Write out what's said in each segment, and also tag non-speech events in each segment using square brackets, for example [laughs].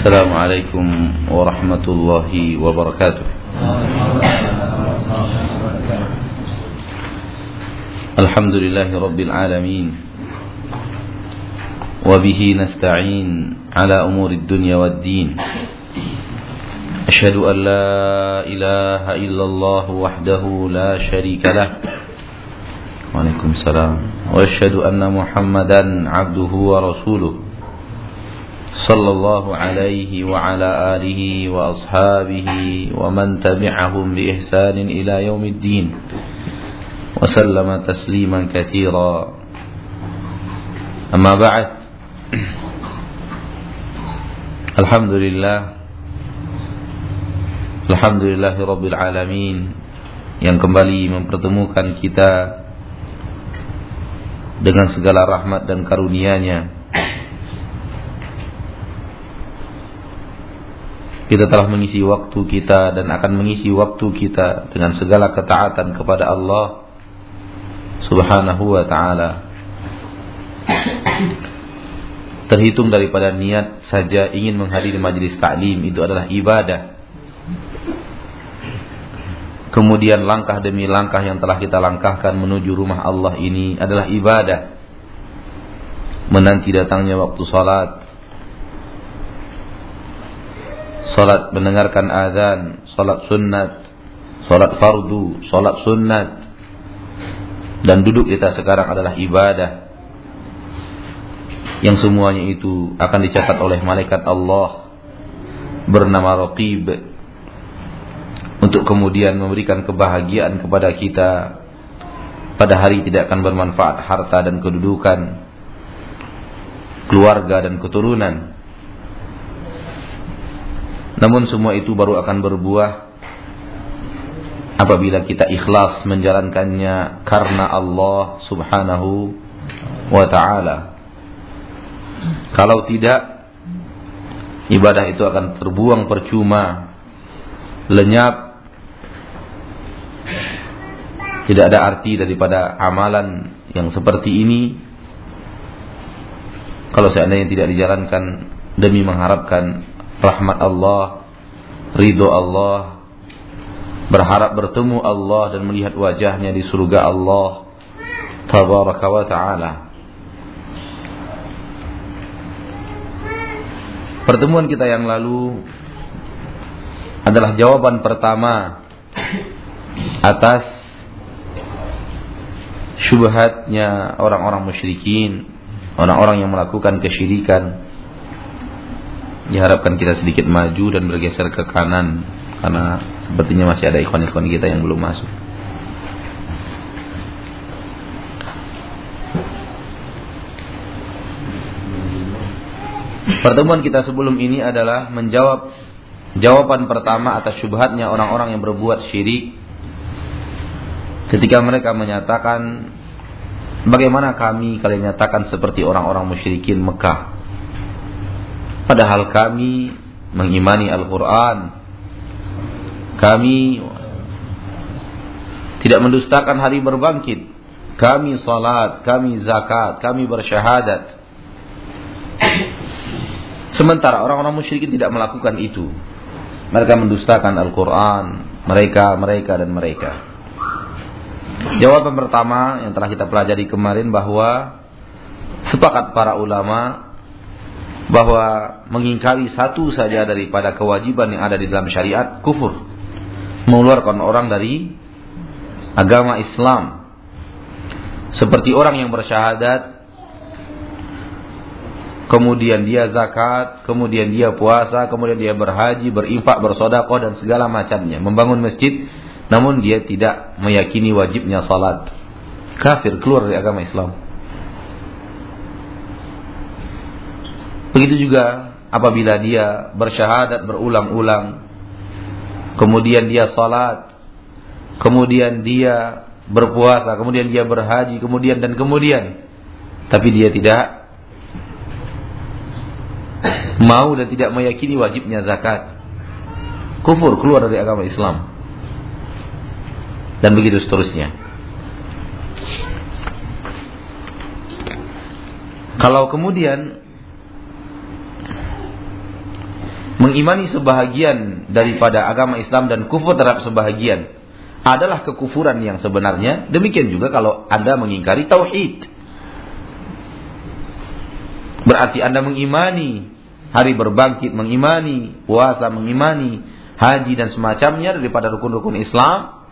السلام عليكم ورحمة الله وبركاته. الحمد لله رب العالمين وبه نستعين على أمور الدنيا والدين. أشهد أن لا إله إلا الله وحده لا شريك له. وعليكم السلام. وأشهد أن محمدا عبده ورسوله. صلى الله عليه وعلى آله وأصحابه ومن تبعهم بإحسان إلى يوم الدين وسلم تسليما كثيرا أما بعد الحمد لله الحمد لله رب العالمين yang kembali mempertemukan kita dengan segala rahmat dan karunia-Nya kita telah mengisi waktu kita dan akan mengisi waktu kita dengan segala ketaatan kepada Allah Subhanahu wa taala. Terhitung daripada niat saja ingin menghadiri majelis taklim itu adalah ibadah. Kemudian langkah demi langkah yang telah kita langkahkan menuju rumah Allah ini adalah ibadah. Menanti datangnya waktu salat, Salat mendengarkan azan, salat sunat, salat fardu, salat sunat. Dan duduk kita sekarang adalah ibadah. Yang semuanya itu akan dicatat oleh malaikat Allah bernama Raqib untuk kemudian memberikan kebahagiaan kepada kita pada hari tidak akan bermanfaat harta dan kedudukan keluarga dan keturunan namun semua itu baru akan berbuah apabila kita ikhlas menjalankannya karena Allah Subhanahu wa taala. Kalau tidak ibadah itu akan terbuang percuma, lenyap. Tidak ada arti daripada amalan yang seperti ini kalau seandainya tidak dijalankan demi mengharapkan rahmat Allah, ridho Allah, berharap bertemu Allah dan melihat wajahnya di surga Allah tabaraka wa taala. Pertemuan kita yang lalu adalah jawaban pertama atas syubhatnya orang-orang musyrikin, orang-orang yang melakukan kesyirikan diharapkan kita sedikit maju dan bergeser ke kanan karena sepertinya masih ada ikhwan-ikhwan kita yang belum masuk. Pertemuan kita sebelum ini adalah menjawab jawaban pertama atas syubhatnya orang-orang yang berbuat syirik ketika mereka menyatakan bagaimana kami kalian nyatakan seperti orang-orang musyrikin Mekah Padahal kami mengimani Al-Quran. Kami tidak mendustakan hari berbangkit. Kami salat, kami zakat, kami bersyahadat. Sementara orang-orang musyrikin tidak melakukan itu. Mereka mendustakan Al-Quran. Mereka, mereka, dan mereka. Jawaban pertama yang telah kita pelajari kemarin bahwa sepakat para ulama bahwa mengingkari satu saja daripada kewajiban yang ada di dalam syariat kufur. Mengeluarkan orang dari agama Islam. Seperti orang yang bersyahadat kemudian dia zakat kemudian dia puasa kemudian dia berhaji berinfak bersodakoh dan segala macamnya. Membangun masjid namun dia tidak meyakini wajibnya salat. Kafir keluar dari agama Islam Begitu juga apabila dia bersyahadat berulang-ulang, kemudian dia salat, kemudian dia berpuasa, kemudian dia berhaji, kemudian dan kemudian, tapi dia tidak mau dan tidak meyakini wajibnya zakat. Kufur keluar dari agama Islam. Dan begitu seterusnya. Kalau kemudian mengimani sebahagian daripada agama Islam dan kufur terhadap sebahagian adalah kekufuran yang sebenarnya. Demikian juga kalau Anda mengingkari tauhid. Berarti Anda mengimani hari berbangkit, mengimani puasa, mengimani haji dan semacamnya daripada rukun-rukun Islam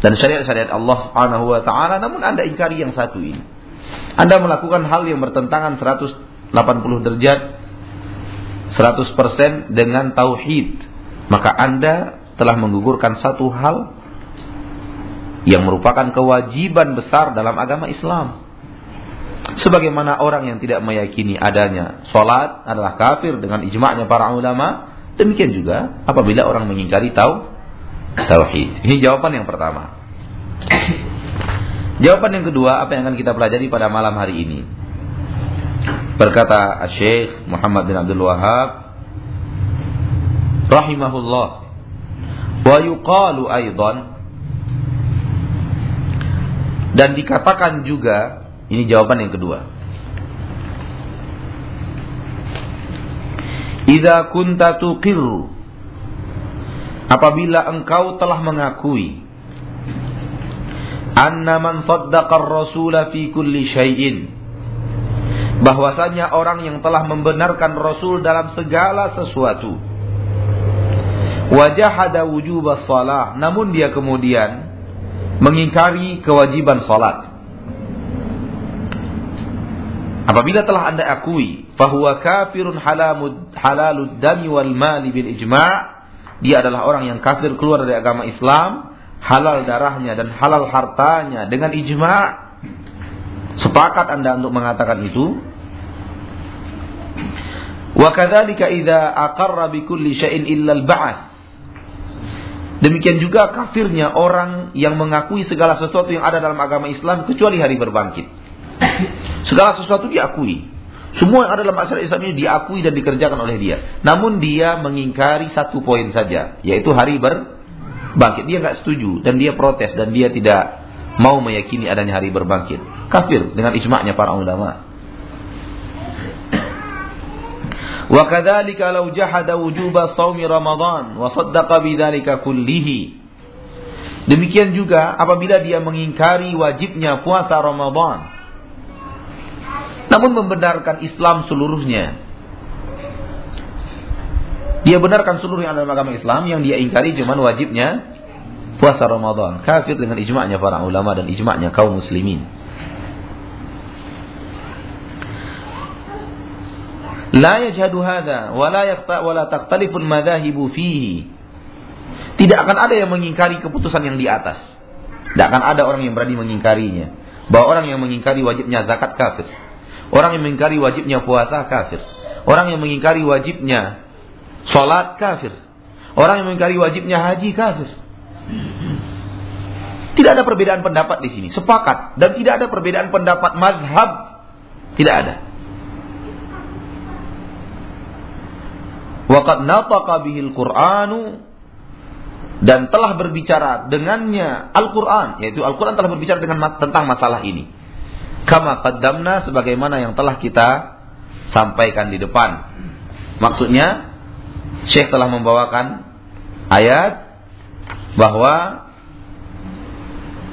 dan syariat-syariat Allah Subhanahu wa taala namun Anda ingkari yang satu ini. Anda melakukan hal yang bertentangan 180 derajat 100% dengan tauhid, maka Anda telah menggugurkan satu hal yang merupakan kewajiban besar dalam agama Islam. Sebagaimana orang yang tidak meyakini adanya sholat adalah kafir dengan ijma'nya para ulama, demikian juga apabila orang mengingkari tau tauhid. Ini jawaban yang pertama. Jawaban yang kedua, apa yang akan kita pelajari pada malam hari ini? Berkata Syekh Muhammad bin Abdul Wahab rahimahullah. Wa yuqalu aidan dan dikatakan juga ini jawaban yang kedua. Idza kunta tuqirru. Apabila engkau telah mengakui anna man saddaqa ar-rasula fi kulli syai'in bahwasanya orang yang telah membenarkan Rasul dalam segala sesuatu. Wajahada wujub salah. Namun dia kemudian mengingkari kewajiban salat. Apabila telah Anda akui fahuwa kafirun halamud halalud dami wal mali bil ijma' dia adalah orang yang kafir keluar dari agama Islam halal darahnya dan halal hartanya dengan ijma' sepakat Anda untuk mengatakan itu Wa idza aqarra bi kulli syai'in illa al-ba'ats. Demikian juga kafirnya orang yang mengakui segala sesuatu yang ada dalam agama Islam kecuali hari berbangkit. Segala sesuatu diakui. Semua yang ada dalam masyarakat Islam ini diakui dan dikerjakan oleh dia. Namun dia mengingkari satu poin saja, yaitu hari berbangkit. Dia nggak setuju dan dia protes dan dia tidak mau meyakini adanya hari berbangkit. Kafir dengan ijma'nya para ulama. Wa kadzalika law jahada wujuba shaumi Ramadan wa saddaqa bidzalika kullihi. Demikian juga apabila dia mengingkari wajibnya puasa Ramadan namun membenarkan Islam seluruhnya. Dia benarkan seluruh yang ada dalam agama Islam yang dia ingkari cuma wajibnya puasa Ramadan. Kafir dengan ijma'nya para ulama dan ijma'nya kaum muslimin. La yajhadu hadha wa la yaqta wa la madhahibu fihi. Tidak akan ada yang mengingkari keputusan yang di atas. Tidak akan ada orang yang berani mengingkarinya. Bahwa orang yang mengingkari wajibnya zakat kafir. Orang yang mengingkari wajibnya puasa kafir. Orang yang mengingkari wajibnya salat kafir. Orang yang mengingkari wajibnya haji kafir. Tidak ada perbedaan pendapat di sini, sepakat dan tidak ada perbedaan pendapat mazhab. Tidak ada. Waqad nataqa bihil Qur'anu dan telah berbicara dengannya Al-Qur'an, yaitu Al-Qur'an telah berbicara dengan tentang masalah ini. Kama qaddamna sebagaimana yang telah kita sampaikan di depan. Maksudnya Syekh telah membawakan ayat bahwa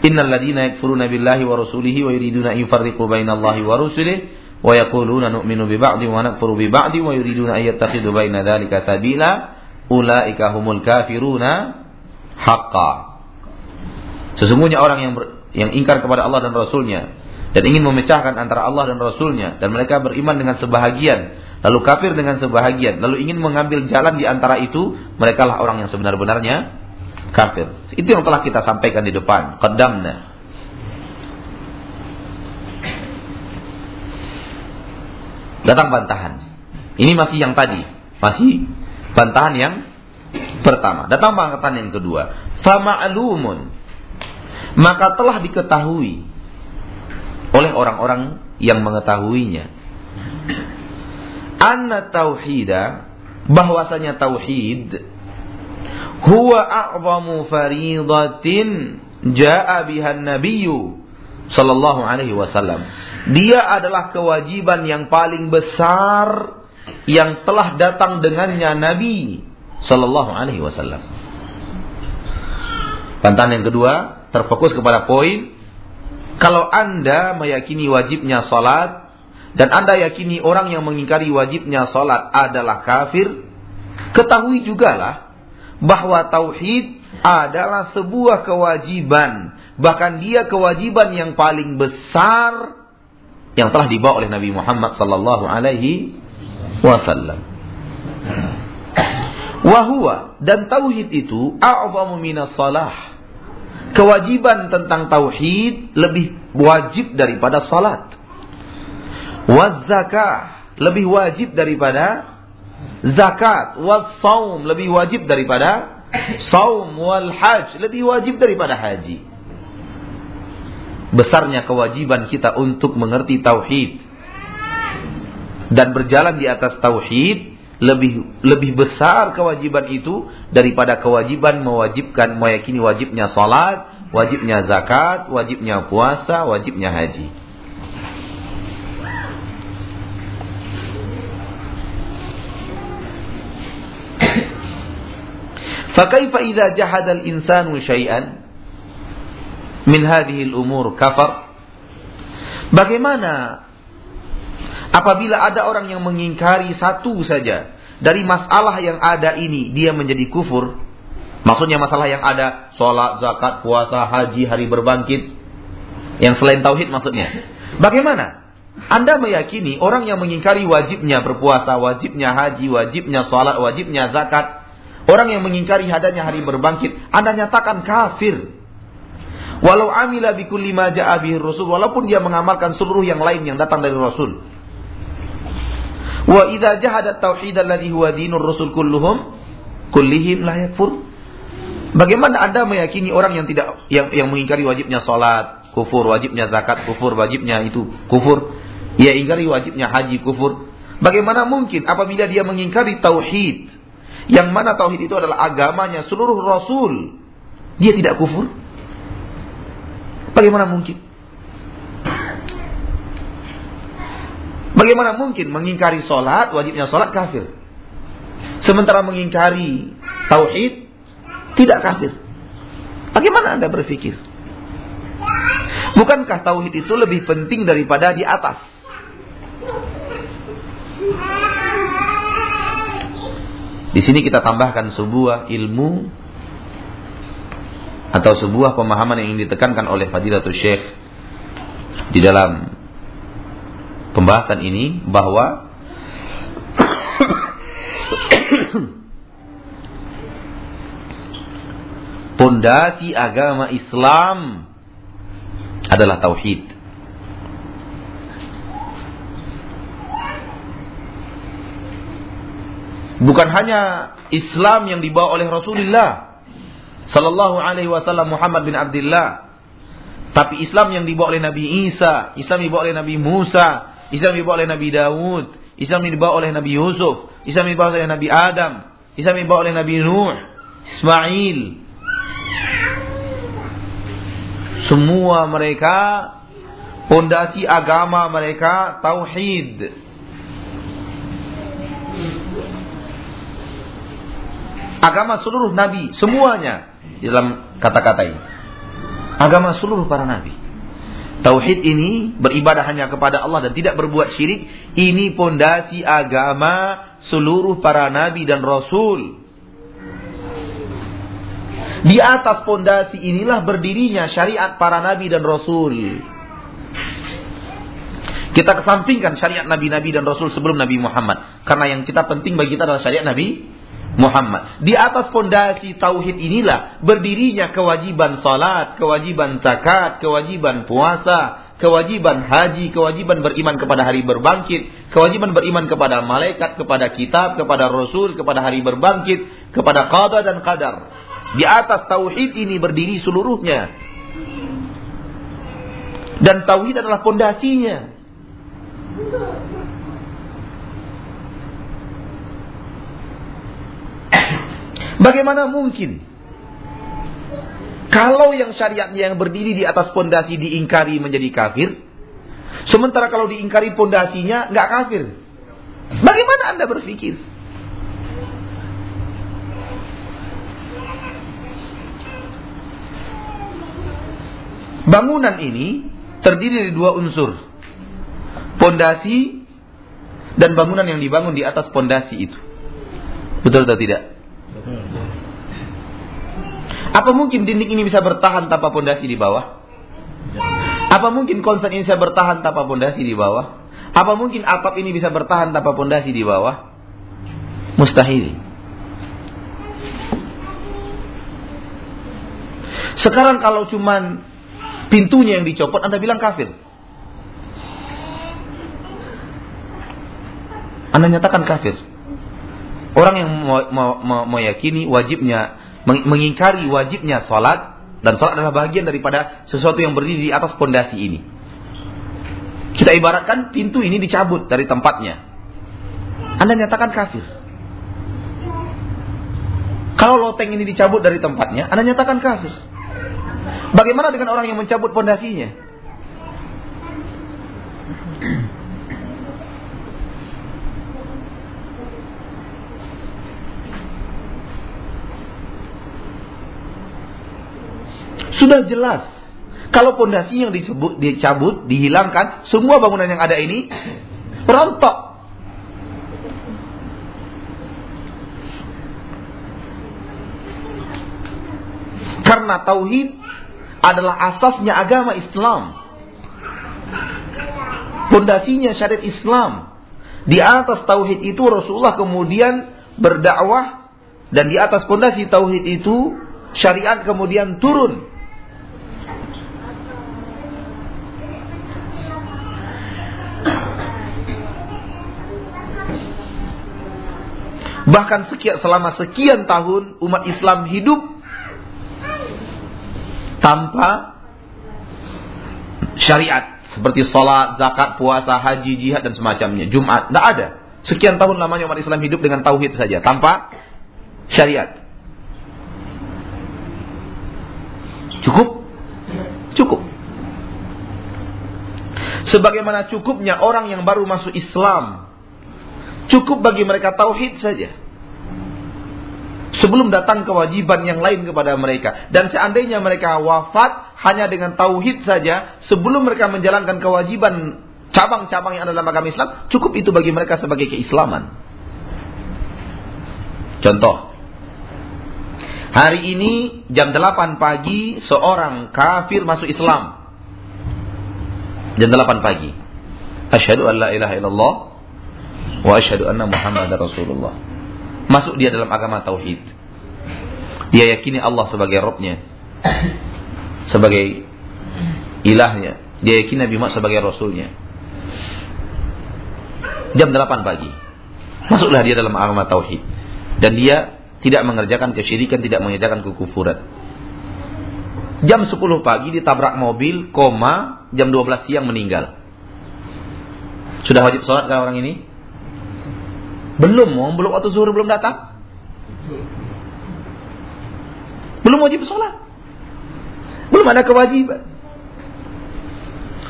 Innal ladina yakfuruna billahi wa rasulihi wa yuriduna an yufarriqu bainallahi wa rusulihi wa nakfuru bi ba'di wa yuriduna an yattakhidhu baina dzalika sabila ulaika humul kafiruna haqqan Sesungguhnya orang yang ber, yang ingkar kepada Allah dan Rasulnya dan ingin memecahkan antara Allah dan Rasulnya dan mereka beriman dengan sebahagian lalu kafir dengan sebahagian lalu ingin mengambil jalan di antara itu mereka lah orang yang sebenar-benarnya kafir. Itu yang telah kita sampaikan di depan qaddamna Datang bantahan. Ini masih yang tadi. Masih bantahan yang pertama. Datang bantahan yang kedua. Fama'lumun. Maka telah diketahui oleh orang-orang yang mengetahuinya. Anna tauhida bahwasanya tauhid huwa a'zamu faridatin ja'a bihan nabiyyu sallallahu alaihi wasallam dia adalah kewajiban yang paling besar yang telah datang dengannya Nabi Sallallahu Alaihi Wasallam. Bantahan yang kedua terfokus kepada poin kalau anda meyakini wajibnya salat dan anda yakini orang yang mengingkari wajibnya salat adalah kafir, ketahui juga lah bahwa tauhid adalah sebuah kewajiban, bahkan dia kewajiban yang paling besar yang telah dibawa oleh Nabi Muhammad sallallahu alaihi wasallam. Wahua dan tauhid itu a'zamu minas salah. Kewajiban tentang tauhid lebih wajib daripada salat. Wazakah lebih wajib daripada zakat. Wasaum lebih wajib daripada saum wal haj lebih wajib daripada haji. Besarnya kewajiban kita untuk mengerti tauhid dan berjalan di atas tauhid lebih lebih besar kewajiban itu daripada kewajiban mewajibkan meyakini wajibnya salat, wajibnya zakat, wajibnya puasa, wajibnya haji. Fakaifa idza jahada al-insanu syai'an min hadhihi al-umur kafar? Bagaimana Apabila ada orang yang mengingkari satu saja dari masalah yang ada ini, dia menjadi kufur. Maksudnya masalah yang ada, sholat, zakat, puasa, haji, hari berbangkit. Yang selain tauhid maksudnya. Bagaimana? Anda meyakini orang yang mengingkari wajibnya berpuasa, wajibnya haji, wajibnya sholat, wajibnya zakat. Orang yang mengingkari hadanya hari berbangkit, Anda nyatakan kafir. Walau amila bikulli ma ja'a Rasul, walaupun dia mengamalkan seluruh yang lain yang datang dari Rasul. Wa idza jahadat tauhid alladhi huwa dinur rusul kulluhum kullihim la yakfur. Bagaimana Anda meyakini orang yang tidak yang yang mengingkari wajibnya salat, kufur, wajibnya zakat, kufur, wajibnya itu kufur, ia ingkari wajibnya haji, kufur. Bagaimana mungkin apabila dia mengingkari tauhid yang mana tauhid itu adalah agamanya seluruh rasul, dia tidak kufur? Bagaimana mungkin? Bagaimana mungkin mengingkari sholat, wajibnya sholat kafir. Sementara mengingkari tauhid, tidak kafir. Bagaimana Anda berpikir? Bukankah tauhid itu lebih penting daripada di atas? Di sini kita tambahkan sebuah ilmu atau sebuah pemahaman yang ingin ditekankan oleh Fadilatul Syekh di dalam pembahasan ini bahwa [coughs] pondasi agama Islam adalah tauhid. Bukan hanya Islam yang dibawa oleh Rasulullah sallallahu alaihi wasallam Muhammad bin Abdullah, tapi Islam yang dibawa oleh Nabi Isa, Islam yang dibawa oleh Nabi Musa, Islam dibawa oleh Nabi Dawud, Islam dibawa oleh Nabi Yusuf, Islam dibawa oleh Nabi Adam, Islam dibawa oleh Nabi Nuh, Ismail. Semua mereka pondasi agama mereka tauhid. Agama seluruh nabi, semuanya dalam kata-kata ini. Agama seluruh para nabi. Tauhid ini beribadah hanya kepada Allah dan tidak berbuat syirik. Ini pondasi agama seluruh para nabi dan rasul. Di atas pondasi inilah berdirinya syariat para nabi dan rasul. Kita kesampingkan syariat nabi-nabi dan rasul sebelum Nabi Muhammad. Karena yang kita penting bagi kita adalah syariat Nabi Muhammad. Di atas fondasi tauhid inilah berdirinya kewajiban salat, kewajiban zakat, kewajiban puasa, kewajiban haji, kewajiban beriman kepada hari berbangkit, kewajiban beriman kepada malaikat, kepada kitab, kepada rasul, kepada hari berbangkit, kepada qada dan qadar. Di atas tauhid ini berdiri seluruhnya. Dan tauhid adalah fondasinya. Bagaimana mungkin? Kalau yang syariatnya yang berdiri di atas pondasi diingkari menjadi kafir, sementara kalau diingkari pondasinya nggak kafir. Bagaimana Anda berpikir? Bangunan ini terdiri dari dua unsur. Pondasi dan bangunan yang dibangun di atas pondasi itu. Betul atau tidak? Apa mungkin dinding ini bisa bertahan tanpa pondasi di bawah? Apa mungkin konsep ini bisa bertahan tanpa pondasi di bawah? Apa mungkin atap ini bisa bertahan tanpa pondasi di bawah? Mustahil. Sekarang kalau cuman pintunya yang dicopot, Anda bilang kafir. Anda nyatakan kafir. Orang yang meyakini wajibnya mengingkari wajibnya sholat dan sholat adalah bagian daripada sesuatu yang berdiri di atas pondasi ini. Kita ibaratkan pintu ini dicabut dari tempatnya. Anda nyatakan kafir. Kalau loteng ini dicabut dari tempatnya, Anda nyatakan kafir. Bagaimana dengan orang yang mencabut pondasinya? Sudah jelas. Kalau pondasi yang disebut, dicabut, dihilangkan, semua bangunan yang ada ini rontok. Karena tauhid adalah asasnya agama Islam. Pondasinya syariat Islam. Di atas tauhid itu Rasulullah kemudian berdakwah dan di atas pondasi tauhid itu syariat kemudian turun. Bahkan sekian selama sekian tahun umat Islam hidup tanpa syariat seperti sholat, zakat, puasa, haji, jihad dan semacamnya. Jumat, tidak ada. Sekian tahun lamanya umat Islam hidup dengan tauhid saja tanpa syariat. Cukup? Cukup. Sebagaimana cukupnya orang yang baru masuk Islam. Cukup bagi mereka tauhid saja sebelum datang kewajiban yang lain kepada mereka. Dan seandainya mereka wafat hanya dengan tauhid saja, sebelum mereka menjalankan kewajiban cabang-cabang yang ada dalam agama Islam, cukup itu bagi mereka sebagai keislaman. Contoh. Hari ini jam 8 pagi seorang kafir masuk Islam. Jam 8 pagi. Asyhadu an la ilaha illallah wa asyhadu anna Muhammadar Rasulullah. Masuk dia dalam agama tauhid. Dia yakini Allah sebagai Robnya. Sebagai ilahnya. Dia yakini Nabi Muhammad sebagai Rasulnya. Jam 8 pagi. Masuklah dia dalam agama tauhid. Dan dia tidak mengerjakan kesyirikan, tidak mengerjakan kekufuran. Jam 10 pagi ditabrak mobil, koma, jam 12 siang meninggal. Sudah wajib sholat kan orang ini? Belum, belum waktu zuhur belum datang. Belum wajib sholat. Belum ada kewajiban.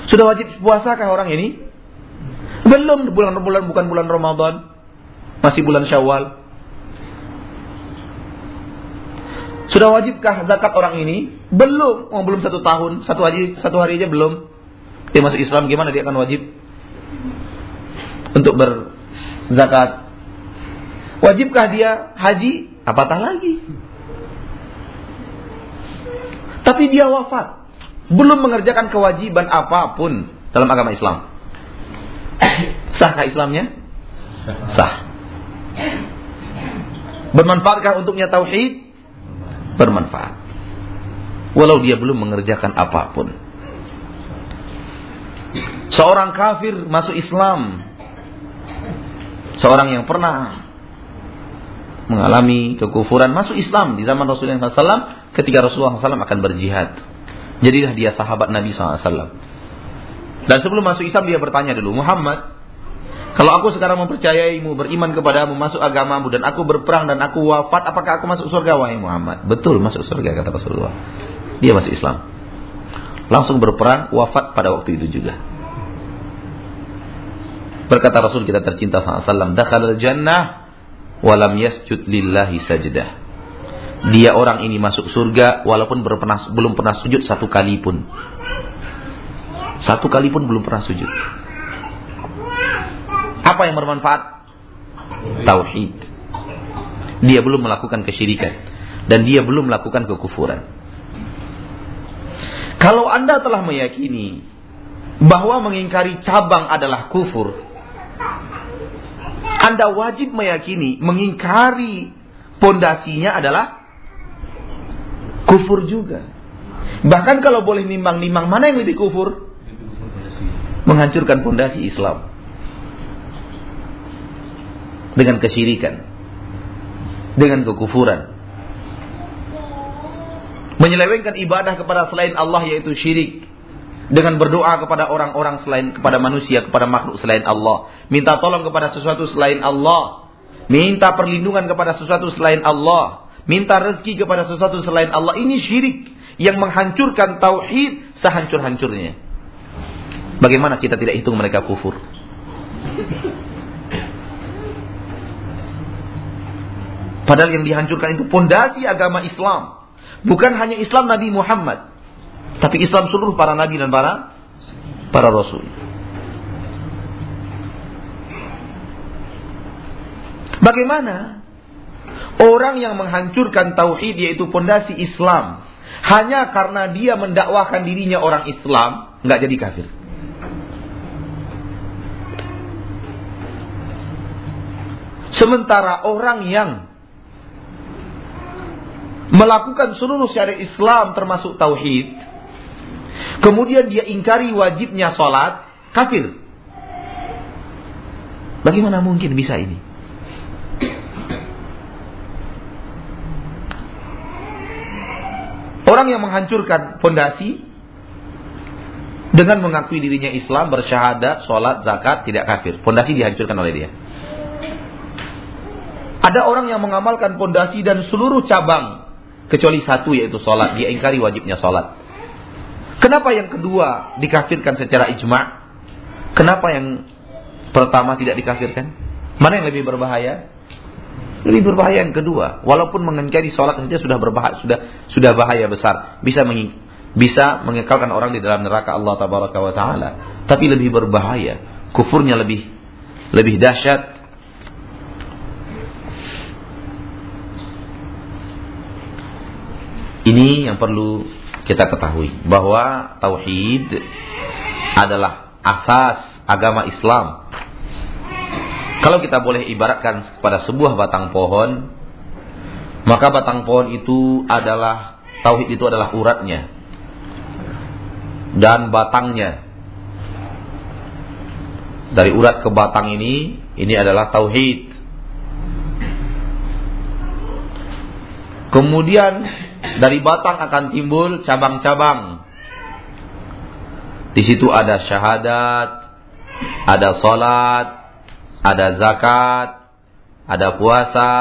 Sudah wajib puasa kah orang ini? Belum bulan-bulan bukan bulan Ramadan. Masih bulan Syawal. Sudah wajibkah zakat orang ini? Belum, oh, belum satu tahun, satu hari, satu hari aja belum. Dia masuk Islam gimana dia akan wajib untuk berzakat? Wajibkah dia haji? Apatah lagi. Tapi dia wafat. Belum mengerjakan kewajiban apa pun dalam agama Islam. [coughs] Sahkah Islamnya? Sah. Bermanfaatkah untuknya tauhid? Bermanfaat. Walau dia belum mengerjakan apa pun. Seorang kafir masuk Islam. Seorang yang pernah mengalami kekufuran masuk Islam di zaman Rasulullah SAW ketika Rasulullah SAW akan berjihad. Jadilah dia sahabat Nabi SAW. Dan sebelum masuk Islam dia bertanya dulu, Muhammad, kalau aku sekarang mempercayaimu, beriman kepadamu, masuk agamamu, dan aku berperang dan aku wafat, apakah aku masuk surga, wahai Muhammad? Betul, masuk surga, kata Rasulullah. Dia masuk Islam. Langsung berperang, wafat pada waktu itu juga. Berkata Rasul kita tercinta SAW, Dakhal al-jannah walam yasjud lillahi sajdah. Dia orang ini masuk surga walaupun berpernah, belum pernah sujud satu kali pun. Satu kali pun belum pernah sujud. Apa yang bermanfaat? Tauhid. Dia belum melakukan kesyirikan dan dia belum melakukan kekufuran. Kalau Anda telah meyakini bahwa mengingkari cabang adalah kufur, Anda wajib meyakini mengingkari pondasinya adalah kufur juga. Bahkan kalau boleh nimbang-nimbang mana yang lebih kufur? Menghancurkan pondasi Islam. Dengan kesyirikan. Dengan kekufuran. Menyelewengkan ibadah kepada selain Allah yaitu syirik dengan berdoa kepada orang-orang selain kepada manusia, kepada makhluk selain Allah, minta tolong kepada sesuatu selain Allah, minta perlindungan kepada sesuatu selain Allah, minta rezeki kepada sesuatu selain Allah. Ini syirik yang menghancurkan tauhid sehancur-hancurnya. Bagaimana kita tidak hitung mereka kufur? Padahal yang dihancurkan itu pondasi agama Islam. Bukan hanya Islam Nabi Muhammad. Tapi Islam seluruh para nabi dan para para rasul. Bagaimana orang yang menghancurkan tauhid yaitu pondasi Islam hanya karena dia mendakwahkan dirinya orang Islam nggak jadi kafir? Sementara orang yang melakukan seluruh syariat Islam termasuk tauhid Kemudian dia ingkari wajibnya sholat, kafir. Bagaimana mungkin bisa ini? Orang yang menghancurkan fondasi dengan mengakui dirinya Islam, bersyahadat, sholat, zakat, tidak kafir. Fondasi dihancurkan oleh dia. Ada orang yang mengamalkan fondasi dan seluruh cabang kecuali satu yaitu sholat. Dia ingkari wajibnya sholat. Kenapa yang kedua dikafirkan secara ijma? Kenapa yang pertama tidak dikafirkan? Mana yang lebih berbahaya? Lebih berbahaya yang kedua. Walaupun mengingkari sholat saja sudah berbahaya, sudah sudah bahaya besar. Bisa meng, bisa mengekalkan orang di dalam neraka Allah Tabaraka wa Taala. Tapi lebih berbahaya. Kufurnya lebih lebih dahsyat. Ini yang perlu kita ketahui bahwa tauhid adalah asas agama Islam. Kalau kita boleh ibaratkan kepada sebuah batang pohon, maka batang pohon itu adalah tauhid itu adalah uratnya dan batangnya. Dari urat ke batang ini, ini adalah tauhid. Kemudian dari batang akan timbul cabang-cabang. Di situ ada syahadat, ada salat, ada zakat, ada puasa,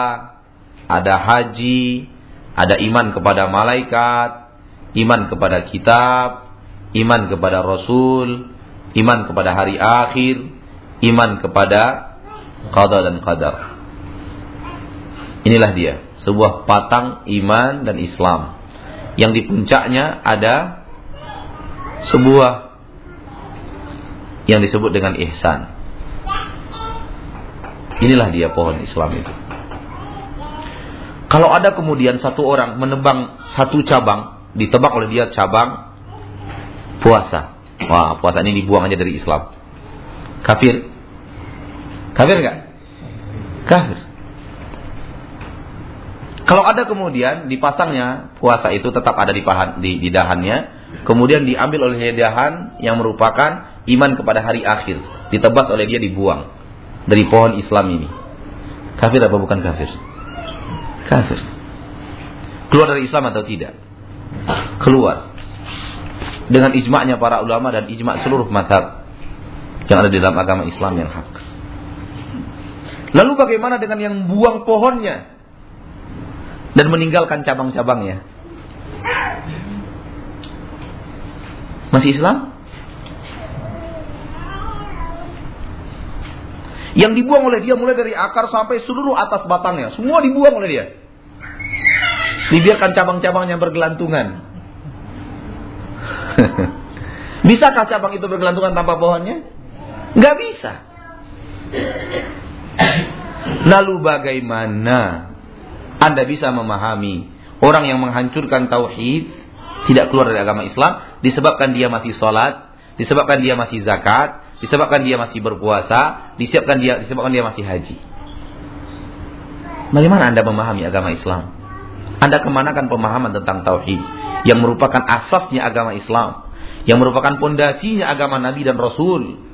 ada haji, ada iman kepada malaikat, iman kepada kitab, iman kepada rasul, iman kepada hari akhir, iman kepada qada dan qadar. Inilah dia sebuah patang iman dan Islam. Yang di puncaknya ada sebuah yang disebut dengan ihsan. Inilah dia pohon Islam itu. Kalau ada kemudian satu orang menebang satu cabang, ditebak oleh dia cabang puasa. Wah, puasa ini dibuang aja dari Islam. Kafir. Kafir enggak? Kafir. Kalau ada kemudian dipasangnya puasa itu tetap ada di, pahan, di, di dahannya, kemudian diambil oleh dahan yang merupakan iman kepada hari akhir, ditebas oleh dia dibuang dari pohon Islam ini. Kafir apa bukan kafir? Kafir. Keluar dari Islam atau tidak? Keluar. Dengan ijma'nya para ulama dan ijma' seluruh madhab yang ada di dalam agama Islam yang hak. Lalu bagaimana dengan yang buang pohonnya? Dan meninggalkan cabang-cabangnya. Masih Islam? Yang dibuang oleh dia mulai dari akar sampai seluruh atas batangnya. Semua dibuang oleh dia. Dibiarkan cabang-cabangnya bergelantungan. [laughs] Bisakah cabang itu bergelantungan tanpa pohonnya? Nggak bisa. Lalu bagaimana Anda bisa memahami orang yang menghancurkan tauhid tidak keluar dari agama Islam disebabkan dia masih sholat, disebabkan dia masih zakat, disebabkan dia masih berpuasa, disebabkan dia disebabkan dia masih haji. Bagaimana Anda memahami agama Islam? Anda kemanakan pemahaman tentang tauhid yang merupakan asasnya agama Islam, yang merupakan pondasinya agama Nabi dan Rasul.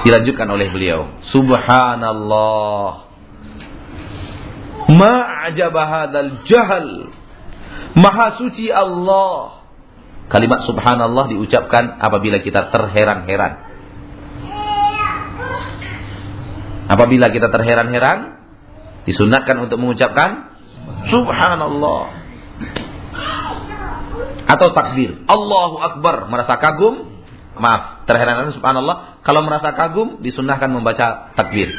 Dilanjutkan oleh beliau, Subhanallah. Ma'ajaba hadzal jahal. Maha suci Allah. Kalimat subhanallah diucapkan apabila kita terheran-heran. Apabila kita terheran-heran, disunatkan untuk mengucapkan subhanallah. Atau takbir. Allahu Akbar. Merasa kagum. Maaf, terheran-heran subhanallah. Kalau merasa kagum, disunahkan membaca takbir.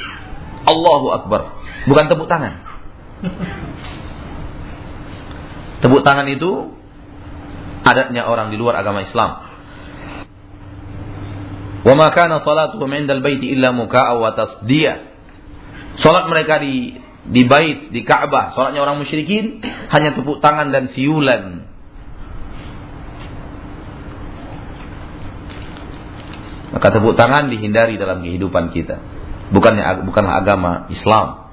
Allahu Akbar. Bukan tepuk tangan. Tepuk tangan itu adatnya orang di luar agama Islam. Wa ma kana salatuhum baiti illa muka'a wa tasdiya. Salat mereka di di bait, di Ka'bah, salatnya orang musyrikin hanya tepuk tangan dan siulan. Maka tepuk tangan dihindari dalam kehidupan kita. Bukannya bukanlah agama Islam.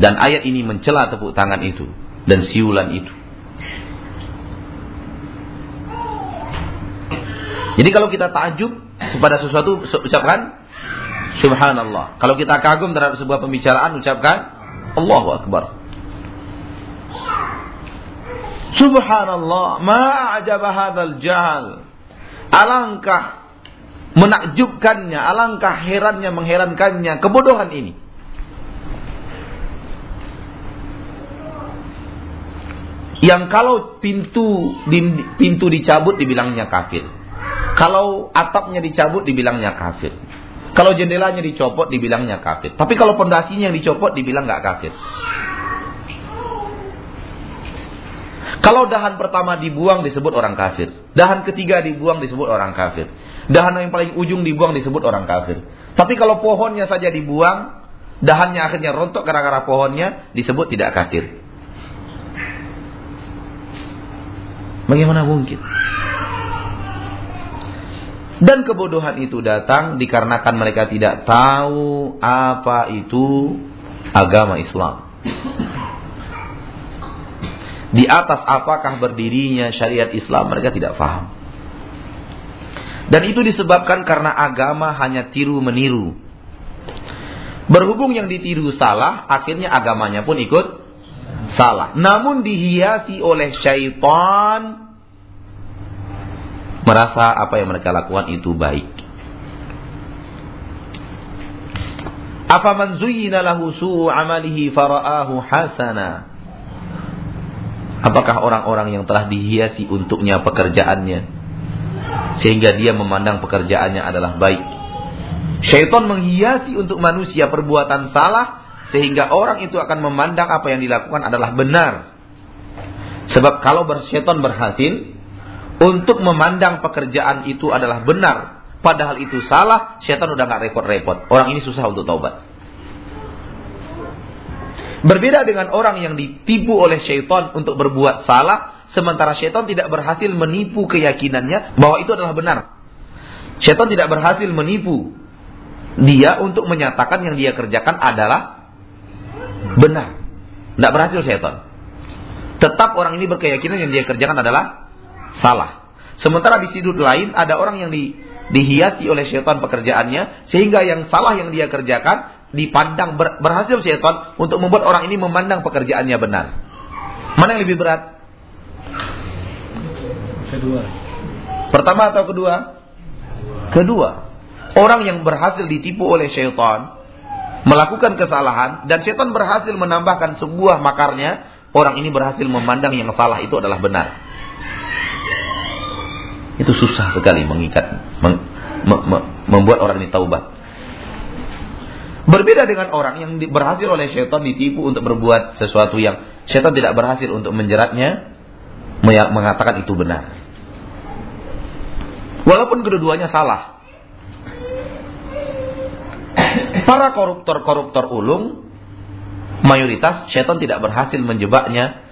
Dan ayat ini mencela tepuk tangan itu dan siulan itu. Jadi kalau kita takjub kepada sesuatu ucapkan subhanallah. Kalau kita kagum terhadap sebuah pembicaraan ucapkan Allahu akbar. Subhanallah, ma ajaba hadzal jahal. Alangkah menakjubkannya, alangkah herannya, mengherankannya kebodohan ini. Yang kalau pintu pintu dicabut dibilangnya kafir. Kalau atapnya dicabut dibilangnya kafir. Kalau jendelanya dicopot dibilangnya kafir. Tapi kalau pondasinya yang dicopot dibilang nggak kafir. Kalau dahan pertama dibuang disebut orang kafir. Dahan ketiga dibuang disebut orang kafir. Dahan yang paling ujung dibuang disebut orang kafir. Tapi kalau pohonnya saja dibuang, dahannya akhirnya rontok gara-gara pohonnya disebut tidak kafir. Bagaimana mungkin? Dan kebodohan itu datang dikarenakan mereka tidak tahu apa itu agama Islam. Di atas apakah berdirinya syariat Islam mereka tidak paham. Dan itu disebabkan karena agama hanya tiru meniru. Berhubung yang ditiru salah, akhirnya agamanya pun ikut salah. Namun dihiasi oleh syaitan merasa apa yang mereka lakukan itu baik. Apa man zuyyina lahu amalihi fara'ahu hasana. Apakah orang-orang yang telah dihiasi untuknya pekerjaannya sehingga dia memandang pekerjaannya adalah baik. Syaitan menghiasi untuk manusia perbuatan salah sehingga orang itu akan memandang apa yang dilakukan adalah benar. Sebab kalau bersyaitan berhasil untuk memandang pekerjaan itu adalah benar, padahal itu salah, syaitan udah nggak repot-repot. Orang ini susah untuk taubat. Berbeda dengan orang yang ditipu oleh syaitan untuk berbuat salah, sementara syaitan tidak berhasil menipu keyakinannya bahwa itu adalah benar. Syaitan tidak berhasil menipu dia untuk menyatakan yang dia kerjakan adalah benar. Tidak berhasil setan. Tetap orang ini berkeyakinan yang dia kerjakan adalah salah. Sementara di sudut lain ada orang yang di, dihiasi oleh setan pekerjaannya sehingga yang salah yang dia kerjakan dipandang ber, berhasil setan untuk membuat orang ini memandang pekerjaannya benar. Mana yang lebih berat? Kedua. Pertama atau kedua? Kedua. Orang yang berhasil ditipu oleh syaitan melakukan kesalahan dan setan berhasil menambahkan sebuah makarnya, orang ini berhasil memandang yang salah itu adalah benar. Itu susah sekali mengikat, mem, mem, membuat orang ini taubat. Berbeda dengan orang yang berhasil oleh syaitan ditipu untuk berbuat sesuatu yang syaitan tidak berhasil untuk menjeratnya, mengatakan itu benar. Walaupun kedua-duanya salah. Para koruptor-koruptor ulung mayoritas syaitan tidak berhasil menjebaknya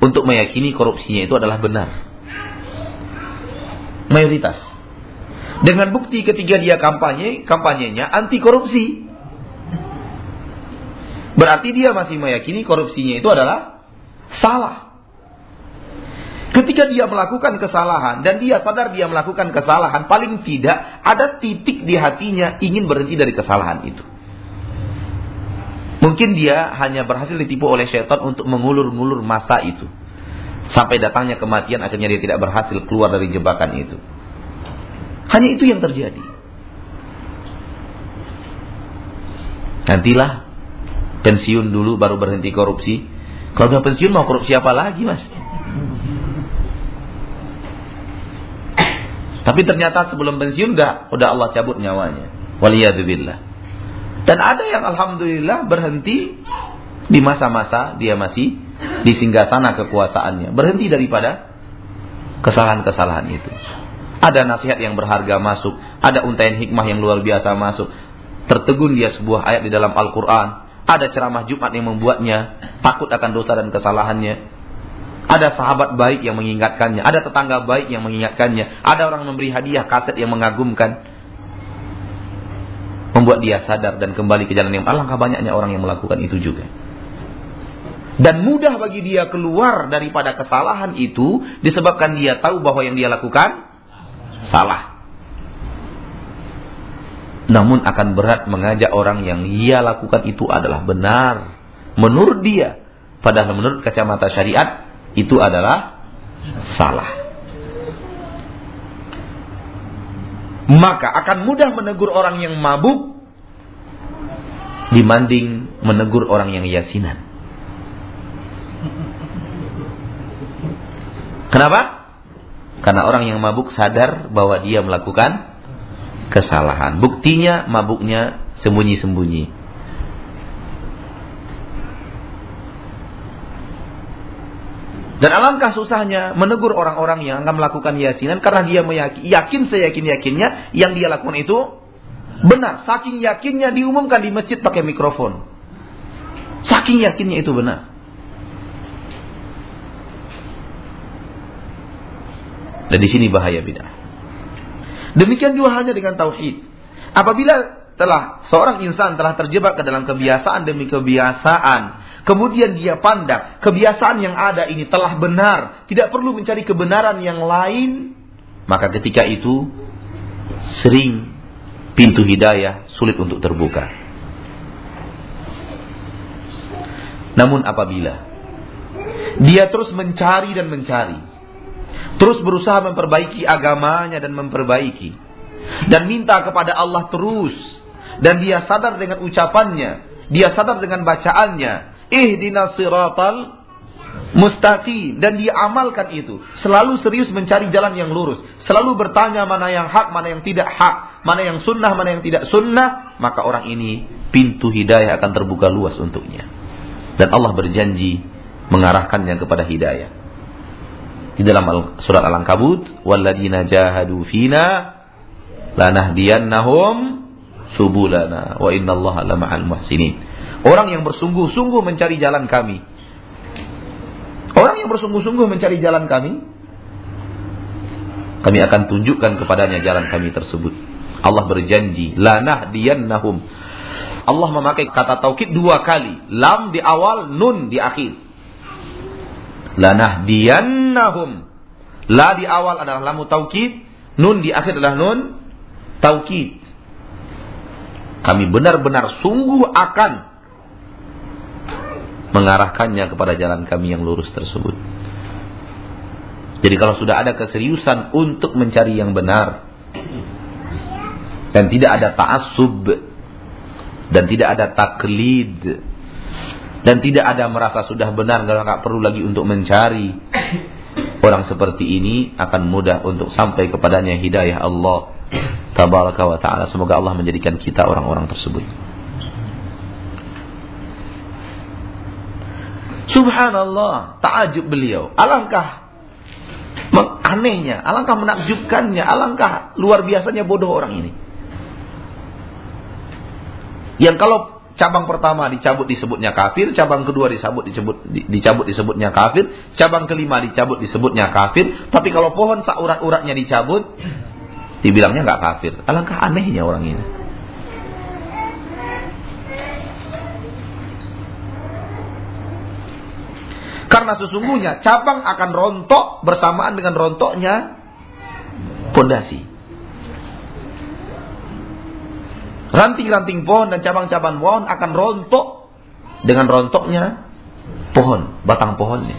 untuk meyakini korupsinya itu adalah benar. Mayoritas. Dengan bukti ketika dia kampanye, kampanyenya anti korupsi. Berarti dia masih meyakini korupsinya itu adalah salah. Ketika dia melakukan kesalahan dan dia sadar dia melakukan kesalahan, paling tidak ada titik di hatinya ingin berhenti dari kesalahan itu. Mungkin dia hanya berhasil ditipu oleh syaitan untuk mengulur-ngulur masa itu. Sampai datangnya kematian akhirnya dia tidak berhasil keluar dari jebakan itu. Hanya itu yang terjadi. Nantilah pensiun dulu baru berhenti korupsi. Kalau udah pensiun mau korupsi apa lagi mas? Tapi ternyata sebelum pensiun udah udah Allah cabut nyawanya. Waliyadzubillah. Dan ada yang alhamdulillah berhenti di masa-masa dia masih di sana kekuasaannya. Berhenti daripada kesalahan-kesalahan itu. Ada nasihat yang berharga masuk, ada untaian hikmah yang luar biasa masuk. Tertegun dia sebuah ayat di dalam Al-Qur'an, ada ceramah Jumat yang membuatnya takut akan dosa dan kesalahannya. Ada sahabat baik yang mengingatkannya, ada tetangga baik yang mengingatkannya, ada orang memberi hadiah kaset yang mengagumkan membuat dia sadar dan kembali ke jalan yang alangkah banyaknya orang yang melakukan itu juga. Dan mudah bagi dia keluar daripada kesalahan itu disebabkan dia tahu bahwa yang dia lakukan salah. Namun akan berat mengajak orang yang ia lakukan itu adalah benar. Menurut dia. Padahal menurut kacamata syariat itu adalah salah. maka akan mudah menegur orang yang mabuk dibanding menegur orang yang yasinan. Kenapa? Karena orang yang mabuk sadar bahwa dia melakukan kesalahan. Buktinya mabuknya sembunyi-sembunyi. Dan alangkah susahnya menegur orang-orang yang akan melakukan yasinan karena dia meyakin, yakin seyakin-yakinnya yang dia lakukan itu benar. Saking yakinnya diumumkan di masjid pakai mikrofon. Saking yakinnya itu benar. Dan di sini bahaya bid'ah. Demikian juga hanya dengan tauhid. Apabila telah seorang insan telah terjebak ke dalam kebiasaan demi kebiasaan Kemudian dia pandang kebiasaan yang ada ini telah benar, tidak perlu mencari kebenaran yang lain, maka ketika itu sering pintu hidayah sulit untuk terbuka. Namun apabila dia terus mencari dan mencari, terus berusaha memperbaiki agamanya dan memperbaiki, dan minta kepada Allah terus, dan dia sadar dengan ucapannya, dia sadar dengan bacaannya, ihdinas siratal mustaqim dan dia amalkan itu. Selalu serius mencari jalan yang lurus. Selalu bertanya mana yang hak, mana yang tidak hak, mana yang sunnah, mana yang tidak sunnah. Maka orang ini pintu hidayah akan terbuka luas untuknya. Dan Allah berjanji mengarahkannya kepada hidayah. Di dalam surat Al-Ankabut, "Walladzina jahadu fina lanahdiyannahum subulana wa innallaha lama'al muhsinin." Orang yang bersungguh-sungguh mencari jalan kami. Orang yang bersungguh-sungguh mencari jalan kami, kami akan tunjukkan kepadanya jalan kami tersebut. Allah berjanji, lanah diyannahum. Allah memakai kata taukid dua kali, lam di awal, nun di akhir. Lanah diyannahum. La di awal adalah lamu taukid, nun di akhir adalah nun taukid. Kami benar-benar sungguh akan mengarahkannya kepada jalan kami yang lurus tersebut. Jadi kalau sudah ada keseriusan untuk mencari yang benar dan tidak ada ta'assub dan tidak ada taklid dan tidak ada merasa sudah benar nggak perlu lagi untuk mencari orang seperti ini akan mudah untuk sampai kepadanya hidayah Allah tabaraka taala. Semoga Allah menjadikan kita orang-orang tersebut. Subhanallah, ta'ajub beliau. Alangkah anehnya, alangkah menakjubkannya, alangkah luar biasanya bodoh orang ini. Yang kalau cabang pertama dicabut disebutnya kafir, cabang kedua dicabut disebut dicabut disebutnya kafir, cabang kelima dicabut disebutnya kafir, tapi kalau pohon saurat-uratnya dicabut dibilangnya nggak kafir. Alangkah anehnya orang ini. Karena sesungguhnya cabang akan rontok bersamaan dengan rontoknya pondasi. Ranting-ranting pohon dan cabang-cabang pohon akan rontok dengan rontoknya pohon, batang pohonnya.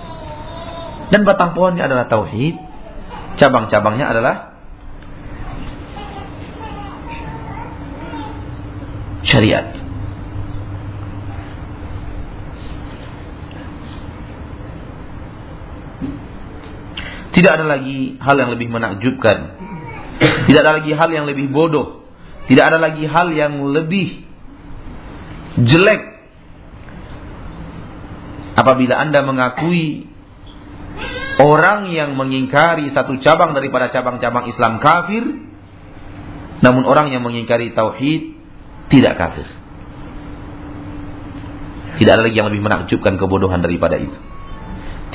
Dan batang pohonnya adalah tauhid, cabang-cabangnya adalah syariat. Tidak ada lagi hal yang lebih menakjubkan. Tidak ada lagi hal yang lebih bodoh tidak ada lagi hal yang lebih jelek apabila Anda mengakui orang yang mengingkari satu cabang daripada cabang-cabang Islam kafir namun orang yang mengingkari tauhid tidak kafir. Tidak ada lagi yang lebih menakjubkan kebodohan daripada itu.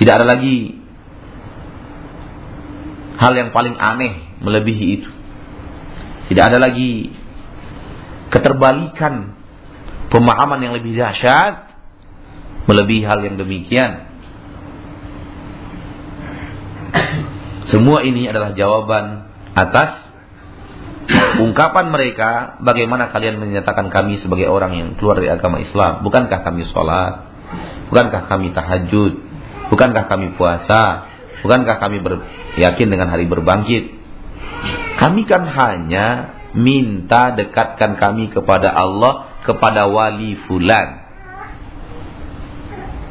Tidak ada lagi hal yang paling aneh melebihi itu. Tidak ada lagi keterbalikan pemahaman yang lebih dahsyat melebihi hal yang demikian. Semua ini adalah jawaban atas ungkapan mereka bagaimana kalian menyatakan kami sebagai orang yang keluar dari agama Islam. Bukankah kami sholat? Bukankah kami tahajud? Bukankah kami puasa? Bukankah kami yakin dengan hari berbangkit? Kami kan hanya minta dekatkan kami kepada Allah, kepada wali fulan.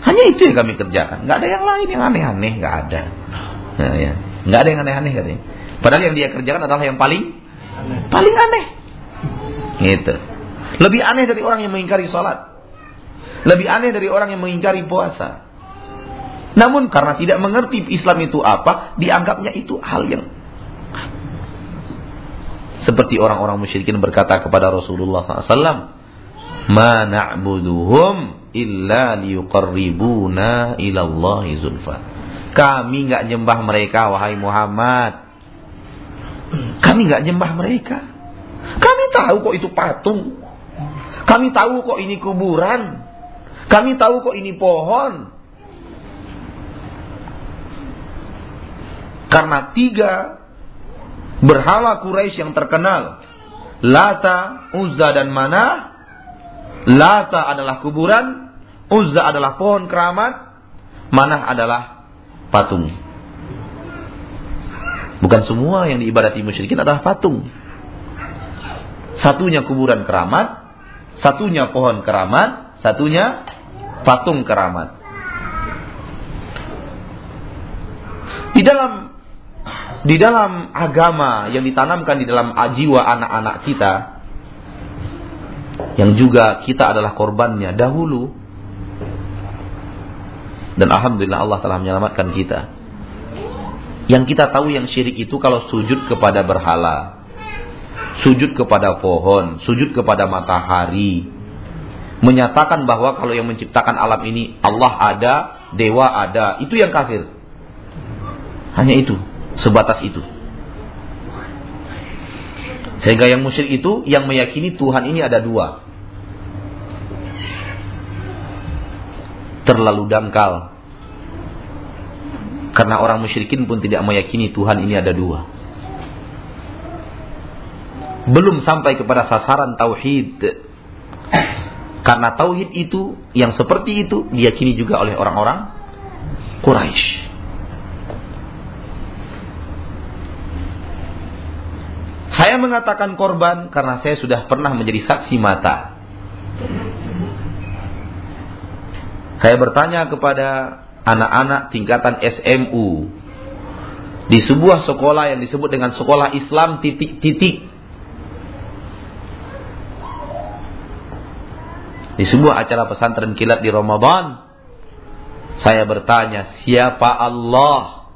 Hanya itu yang kami kerjakan. Nggak ada yang lain yang aneh-aneh, nggak ada. Nah, ya. Nggak ada yang aneh-aneh katanya. Padahal yang dia kerjakan adalah yang paling paling aneh. Gitu. Lebih aneh dari orang yang mengingkari sholat. Lebih aneh dari orang yang mengingkari puasa. Namun karena tidak mengerti Islam itu apa, dianggapnya itu hal yang seperti orang-orang musyrikin berkata kepada Rasulullah SAW, "Ma na'buduhum illa liyuqarribuna ila Allah zulfa." Kami nggak nyembah mereka wahai Muhammad. Kami nggak nyembah mereka. Kami tahu kok itu patung. Kami tahu kok ini kuburan. Kami tahu kok ini pohon. Karena tiga berhala Quraisy yang terkenal. Lata, Uzza dan Mana. Lata adalah kuburan, Uzza adalah pohon keramat, Mana adalah patung. Bukan semua yang diibadati musyrikin adalah patung. Satunya kuburan keramat, satunya pohon keramat, satunya patung keramat. Di dalam di dalam agama yang ditanamkan di dalam jiwa anak-anak kita yang juga kita adalah korbannya dahulu dan alhamdulillah Allah telah menyelamatkan kita. Yang kita tahu yang syirik itu kalau sujud kepada berhala sujud kepada pohon sujud kepada matahari menyatakan bahwa kalau yang menciptakan alam ini Allah ada dewa ada itu yang kafir. Hanya itu sebatas itu. Sehingga yang musyrik itu yang meyakini Tuhan ini ada dua. Terlalu dangkal. Karena orang musyrikin pun tidak meyakini Tuhan ini ada dua. Belum sampai kepada sasaran tauhid. Karena tauhid itu yang seperti itu diyakini juga oleh orang-orang Quraisy. Saya mengatakan korban karena saya sudah pernah menjadi saksi mata. Saya bertanya kepada anak-anak tingkatan SMU di sebuah sekolah yang disebut dengan sekolah Islam titik-titik di sebuah acara pesantren kilat di Ramadan saya bertanya siapa Allah?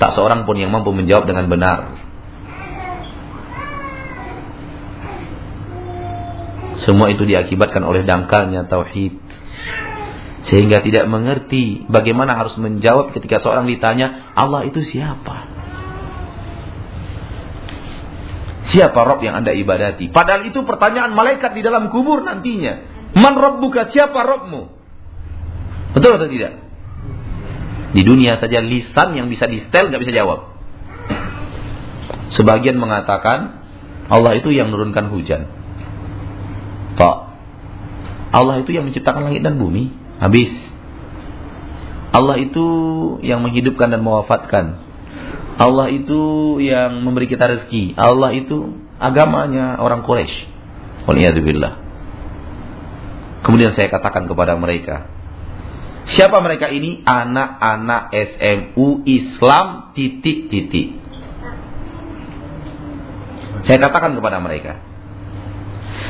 Tak seorang pun yang mampu menjawab dengan benar semua itu diakibatkan oleh dangkalnya tauhid. Sehingga tidak mengerti bagaimana harus menjawab ketika seorang ditanya Allah itu siapa? Siapa Rob yang anda ibadati? Padahal itu pertanyaan malaikat di dalam kubur nantinya. Man buka siapa Robmu? Betul atau tidak? Di dunia saja lisan yang bisa di setel nggak bisa jawab. Sebagian mengatakan Allah itu yang menurunkan hujan tak Allah itu yang menciptakan langit dan bumi Habis. Allah itu yang menghidupkan dan mewafatkan. Allah itu yang memberi kita rezeki. Allah itu agamanya orang Quraisy. Waliyadzubillah. Kemudian saya katakan kepada mereka, siapa mereka ini? Anak-anak SMU Islam titik-titik. Saya katakan kepada mereka,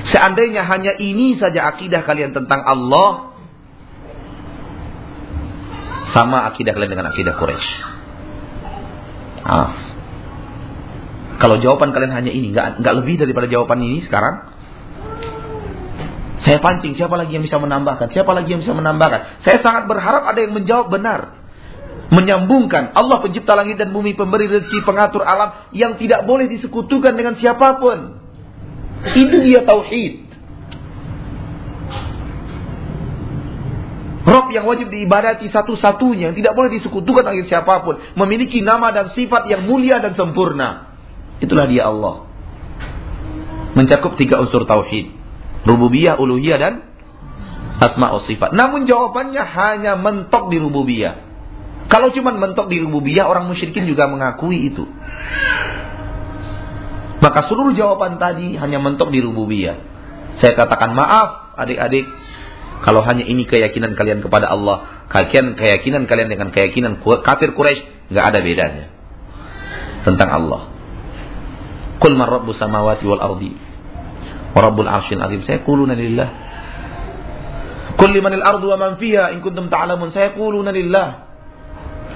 seandainya hanya ini saja akidah kalian tentang Allah, sama akidah kalian dengan akidah Quraisy. Ah. Kalau jawaban kalian hanya ini, nggak nggak lebih daripada jawaban ini sekarang, saya pancing siapa lagi yang bisa menambahkan? Siapa lagi yang bisa menambahkan? Saya sangat berharap ada yang menjawab benar. Menyambungkan Allah pencipta langit dan bumi, pemberi rezeki, pengatur alam yang tidak boleh disekutukan dengan siapa pun. Itu dia tauhid. Rob yang wajib diibadati satu-satunya yang tidak boleh disekutukan dengan siapa pun, memiliki nama dan sifat yang mulia dan sempurna. Itulah dia Allah. Mencakup tiga unsur tauhid. Rububiyah, uluhiyah dan asma sifat. Namun jawabannya hanya mentok di rububiyah. Kalau cuma mentok di rububiyah, orang musyrikin juga mengakui itu. Maka seluruh jawaban tadi hanya mentok di rububiyah. Saya katakan maaf adik-adik kalau hanya ini keyakinan kalian kepada Allah, kalian keyakinan kalian dengan keyakinan kafir Quraisy nggak ada bedanya tentang Allah. Qul man rabbus samawati wal ardi wa rabbul arsyil azim. Sayaquluna lillah. Qul limanil ardu wa man fiha in kuntum ta'lamun. Sayaquluna lillah.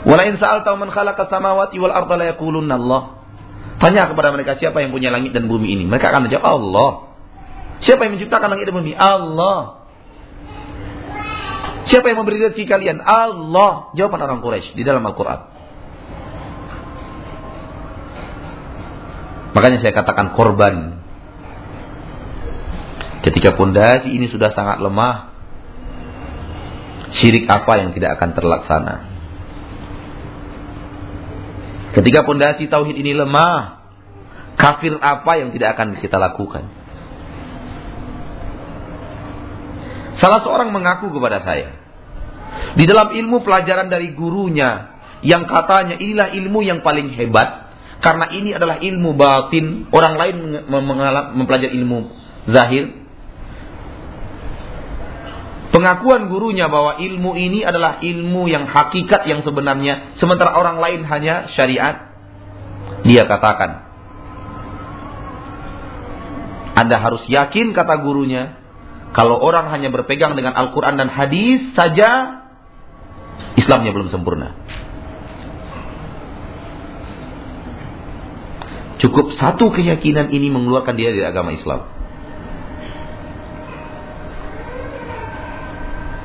Wa la in sa'alta man khalaqa samawati wal arda la yaqulunna Allah. Tanya kepada mereka siapa yang punya langit dan bumi ini. Mereka akan menjawab Allah. Siapa yang menciptakan langit dan bumi? Allah. Siapa yang memberi rezeki kalian? Allah. Jawaban orang Quraisy di dalam Al-Quran. Makanya saya katakan korban. Ketika pondasi ini sudah sangat lemah, syirik apa yang tidak akan terlaksana? Ketika pondasi tauhid ini lemah, kafir apa yang tidak akan kita lakukan? Salah seorang mengaku kepada saya, di dalam ilmu pelajaran dari gurunya yang katanya inilah ilmu yang paling hebat karena ini adalah ilmu batin, orang lain mempelajari ilmu zahir. Pengakuan gurunya bahwa ilmu ini adalah ilmu yang hakikat yang sebenarnya, sementara orang lain hanya syariat. Dia katakan, Anda harus yakin kata gurunya, kalau orang hanya berpegang dengan Al-Quran dan hadis saja, Islamnya belum sempurna. Cukup satu keyakinan ini mengeluarkan dia dari agama Islam.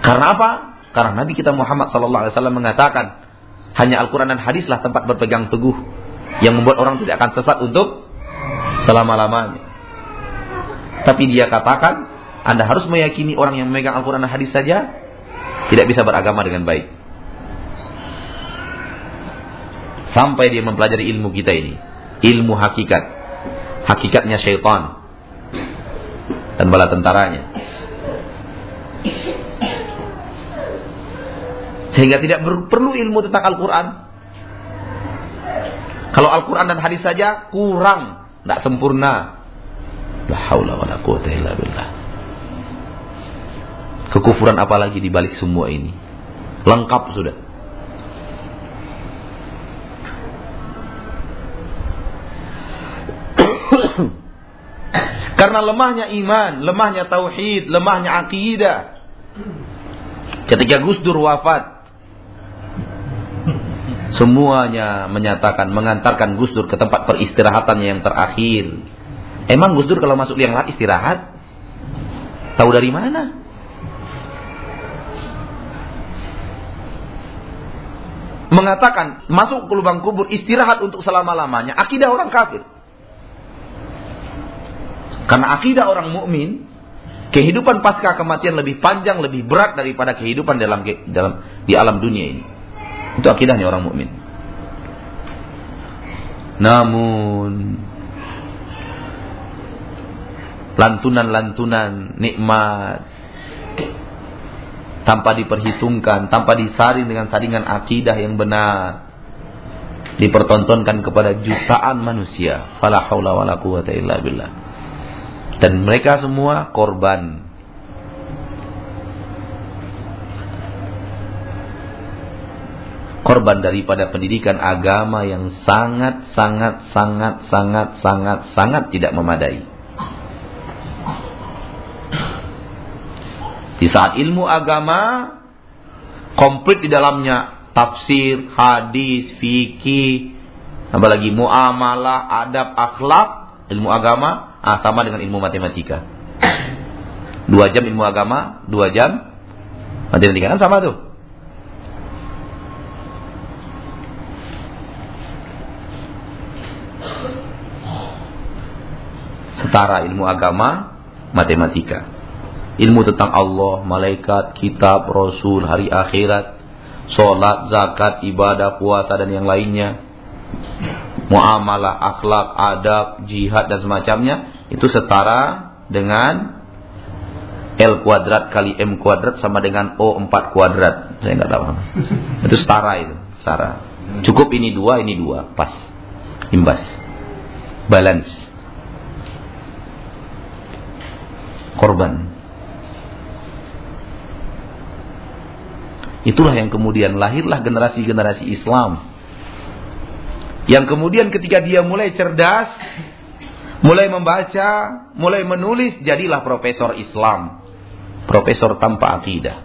Karena apa? Karena Nabi kita Muhammad SAW mengatakan hanya Al-Quran dan hadislah tempat berpegang teguh yang membuat orang tidak akan sesat untuk selama-lamanya. Tapi dia katakan, Anda harus meyakini orang yang memegang Al-Quran dan hadis saja tidak bisa beragama dengan baik. Sampai dia mempelajari ilmu kita ini. Ilmu hakikat. Hakikatnya syaitan. Dan bala tentaranya. Sehingga tidak perlu ilmu tentang Al-Quran. Kalau Al-Quran dan hadis saja kurang, tidak sempurna. La haula wa la quwata illa billah. Kekufuran apalagi di balik semua ini. Lengkap sudah. Karena lemahnya iman, lemahnya tauhid, lemahnya akidah. Ketika Gus Dur wafat, semuanya menyatakan mengantarkan Gus Dur ke tempat peristirahatannya yang terakhir. Emang Gus Dur kalau masuk liang lahat istirahat? Tahu dari mana? Mengatakan masuk ke lubang kubur istirahat untuk selama-lamanya. Akidah orang kafir. Karena akidah orang mukmin, kehidupan pasca kematian lebih panjang, lebih berat daripada kehidupan dalam dalam di alam dunia ini. Itu akidahnya orang mukmin. Namun lantunan-lantunan nikmat tanpa diperhitungkan, tanpa disaring dengan saringan akidah yang benar, dipertontonkan kepada jutaan manusia. Fala haula wala quwata illa billah. Dan mereka semua korban. Korban daripada pendidikan agama yang sangat, sangat, sangat, sangat, sangat, sangat tidak memadai. Di saat ilmu agama komplit di dalamnya tafsir, hadis, fikih, apalagi muamalah, adab, akhlak, ilmu agama Ah, sama dengan ilmu matematika. Dua jam ilmu agama, dua jam matematika kan sama tuh. Setara ilmu agama, matematika. Ilmu tentang Allah, malaikat, kitab, rasul, hari akhirat, sholat, zakat, ibadah, puasa dan yang lainnya muamalah, akhlak, adab, jihad dan semacamnya itu setara dengan L kuadrat kali M kuadrat sama dengan O 4 kuadrat. Saya nggak tahu. Itu setara itu, setara. Cukup ini dua, ini dua, pas. Imbas. Balance. Korban. Itulah yang kemudian lahirlah generasi-generasi Islam. Yang kemudian ketika dia mulai cerdas, Mulai membaca, mulai menulis, jadilah profesor Islam. Profesor tanpa akidah.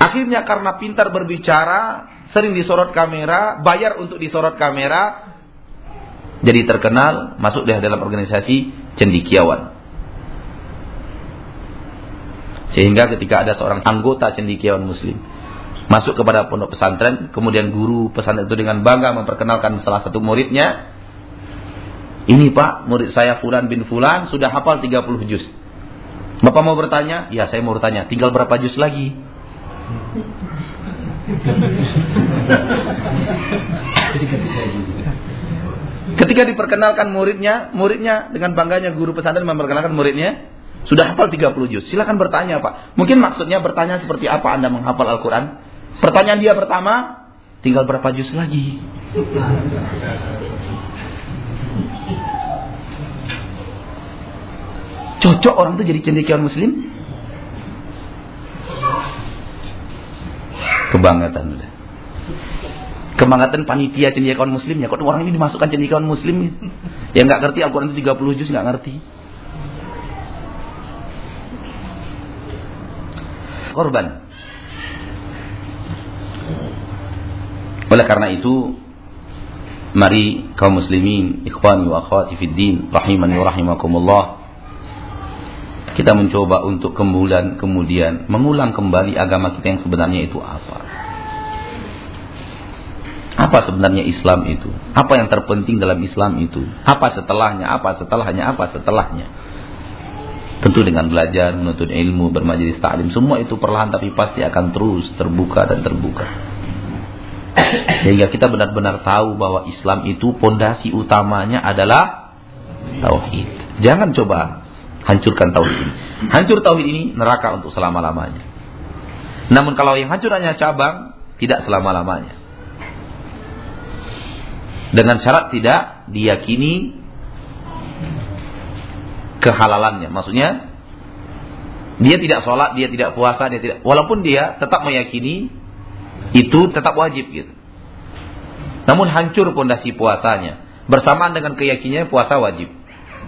Akhirnya karena pintar berbicara, sering disorot kamera, bayar untuk disorot kamera, jadi terkenal, masuk dalam organisasi cendikiawan. Sehingga ketika ada seorang anggota cendikiawan muslim masuk kepada pondok pesantren, kemudian guru pesantren itu dengan bangga memperkenalkan salah satu muridnya. Ini Pak, murid saya Fulan bin Fulan sudah hafal 30 juz. Bapak mau bertanya? Ya, saya mau bertanya. Tinggal berapa juz lagi? [laughs] [laughs] [laughs] Ketika diperkenalkan muridnya, muridnya dengan bangganya guru pesantren memperkenalkan muridnya, sudah hafal 30 juz. Silakan bertanya, Pak. Mungkin maksudnya bertanya seperti apa Anda menghafal Al-Qur'an? Pertanyaan dia pertama, tinggal berapa juz lagi? Cocok orang itu jadi cendekiawan muslim? Kebangatan udah. Kebangatan panitia cendekiawan muslim ya. Kok orang ini dimasukkan cendekiawan muslim? Ya nggak ngerti Al-Quran itu 30 juz nggak ngerti. Korban. Oleh karena itu, mari kaum muslimin, ikhwani wa akhwati fid din, rahimani wa rahimakumullah, kita mencoba untuk kemudian kemudian mengulang kembali agama kita yang sebenarnya itu apa. Apa sebenarnya Islam itu? Apa yang terpenting dalam Islam itu? Apa setelahnya? Apa setelahnya? Apa setelahnya? Tentu dengan belajar, menuntut ilmu, bermajelis taklim, semua itu perlahan tapi pasti akan terus terbuka dan terbuka. Sehingga kita benar-benar tahu bahwa Islam itu pondasi utamanya adalah tauhid. Jangan coba hancurkan tauhid ini. Hancur tauhid ini neraka untuk selama-lamanya. Namun kalau yang hancur hanya cabang, tidak selama-lamanya. Dengan syarat tidak diyakini kehalalannya. Maksudnya dia tidak sholat, dia tidak puasa, dia tidak. Walaupun dia tetap meyakini itu tetap wajib gitu. Namun hancur pondasi puasanya. Bersamaan dengan keyakinannya puasa wajib.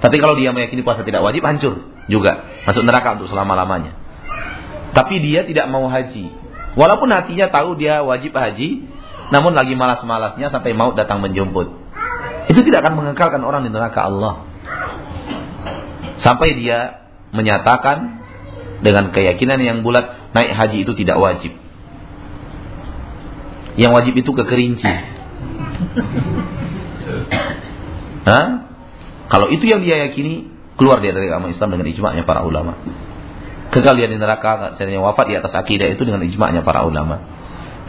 Tapi kalau dia meyakini puasa tidak wajib, hancur juga. Masuk neraka untuk selama-lamanya. Tapi dia tidak mau haji. Walaupun hatinya tahu dia wajib haji, namun lagi malas-malasnya sampai maut datang menjemput. Itu tidak akan mengekalkan orang di neraka Allah. Sampai dia menyatakan dengan keyakinan yang bulat, naik haji itu tidak wajib. Yang wajib itu kekerinci. Hah? Kalau itu yang dia yakini, keluar dia dari agama Islam dengan ijma'nya para ulama. Kekal dia di neraka, dan wafat di atas akidah itu dengan ijma'nya para ulama.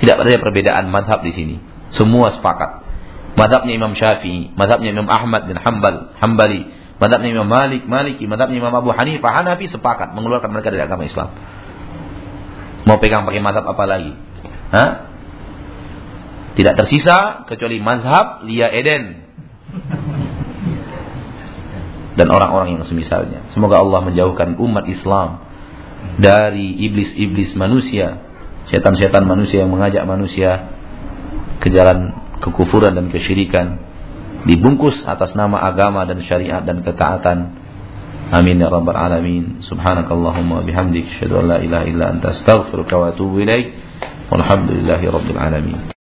Tidak ada perbedaan madhab di sini. Semua sepakat. Madhabnya Imam Syafi'i, madhabnya Imam Ahmad bin Hambal, Hambali, madhabnya Imam Malik, Maliki, madhabnya Imam Abu Hanifah, Hanafi sepakat mengeluarkan mereka dari agama Islam. Mau pegang pakai madhab apa lagi? Hah? Tidak tersisa kecuali mazhab Lia Eden dan orang-orang yang semisalnya. Semoga Allah menjauhkan umat Islam dari iblis-iblis manusia, setan-setan manusia yang mengajak manusia ke jalan kekufuran dan kesyirikan dibungkus atas nama agama dan syariat dan ketaatan. Amin ya rabbal alamin. Subhanakallahumma bihamdik asyhadu an la ilaha illa anta astaghfiruka wa atubu ilaik. Walhamdulillahi rabbil alamin.